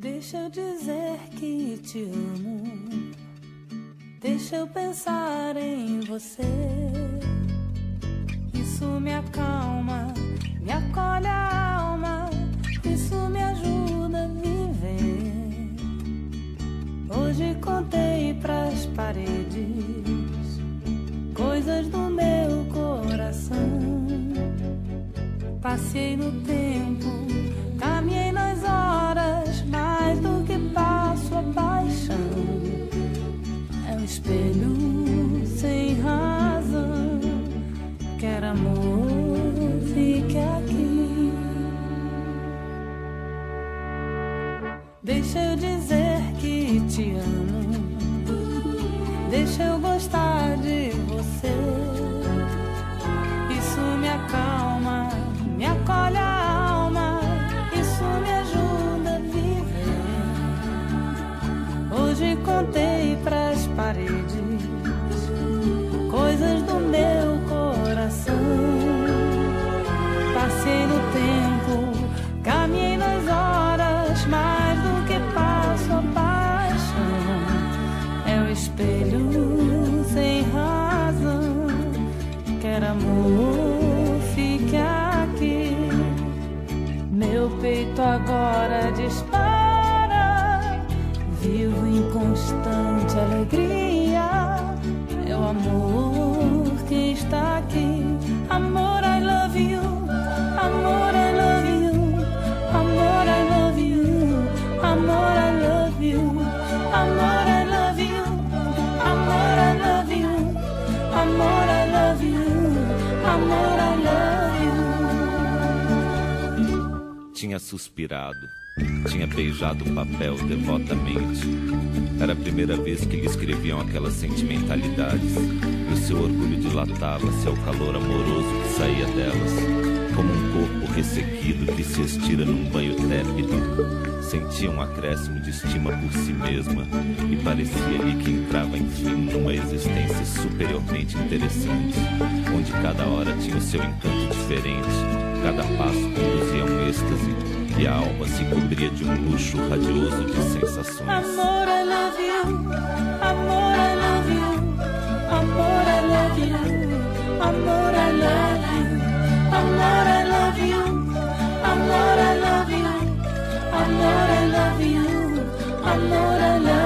Deixa eu dizer que te amo. Deixa eu pensar em você. Isso me acalma, me acolhe a alma. Isso me ajuda a viver. Hoje contei pras paredes coisas do meu coração. Passei no tempo, Deixa eu dizer que te amo, deixa eu gostar de você. Isso me acalma, me acolhe a alma, isso me ajuda a viver. Hoje contei pras paredes fique aqui. Meu peito agora dispara. Vivo em constante alegria. O amor Tinha suspirado, tinha beijado o papel devotamente. Era a primeira vez que lhe escreviam aquelas sentimentalidades, e o seu orgulho dilatava-se ao calor amoroso que saía delas, como um corpo ressequido que se estira num banho tépido. Sentia um acréscimo de estima por si mesma e parecia-lhe que entrava enfim numa superiormente interessante, onde cada hora tinha o seu encanto diferente, cada passo conduzia um êxtase e a alma se cobria de um luxo radioso de sensações. Amor, I love you. Amor, I love you. Amor, I love you. Amor, I love you. Amor, I love you. Amor, I love you. Amor, I love you. Amor, I love you.